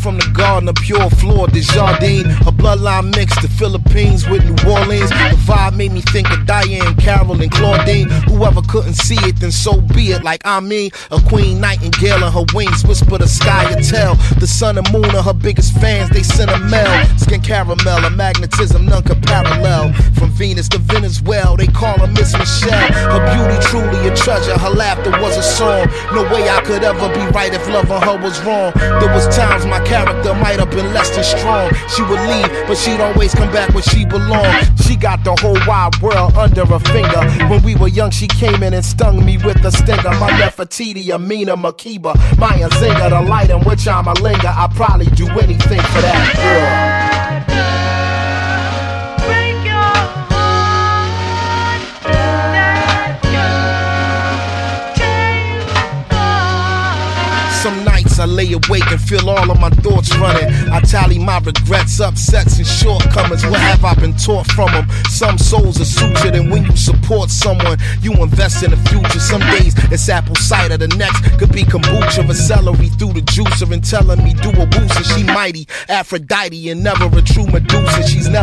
from the garden of pure floor, Desjardins. A bloodline mixed the Philippines with New Orleans. The vibe made me think of Diahann, Carroll, and Claudine. Whoever couldn't see it, then so be it. Like I mean, a queen nightingale and her wings whisper the sky and tell. The sun and moon are her biggest fans, they send a mail. Skin caramel, a magnetism none can parallel. From Venus to call her Miss Michelle. Her beauty truly a treasure, her laughter was a song. No way I could ever be right if loving her was wrong. There was times my character might have been less than strong. She would leave, but she'd always come back where she belonged. She got the whole wide world under her finger. When we were young, she came in and stung me with a stinger. My Nefertiti, Amina, Makeba, Maya Zinga, the light in which I'm a linger. I probably do anything for that girl. Some nights I lay awake and feel all of my thoughts running. I tally my regrets, upsets, and shortcomings. What have I been taught from them? Some souls are sutured, and when you support someone, you invest in the future. Some days it's apple cider, the next could be kombucha or celery through the juicer and telling me do a woosa. She mighty, Aphrodite, and never a true Medusa.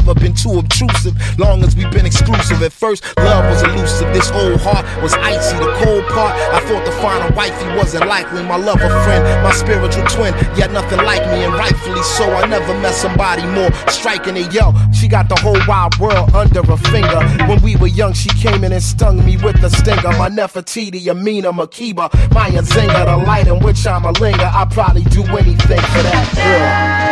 Never been too obtrusive, long as we've been exclusive. At first, love was elusive. This old heart was icy. The cold part, I thought to find a wifey wasn't likely. My lover friend, my spiritual twin, yet nothing like me, and rightfully so. I never met somebody more striking than yo. She got the whole wide world under her finger. When we were young, she came in and stung me with a stinger. My Nefertiti, Amina, Makeba, Maya Zinga, the light in which I'm a linger. I probably do anything for that girl.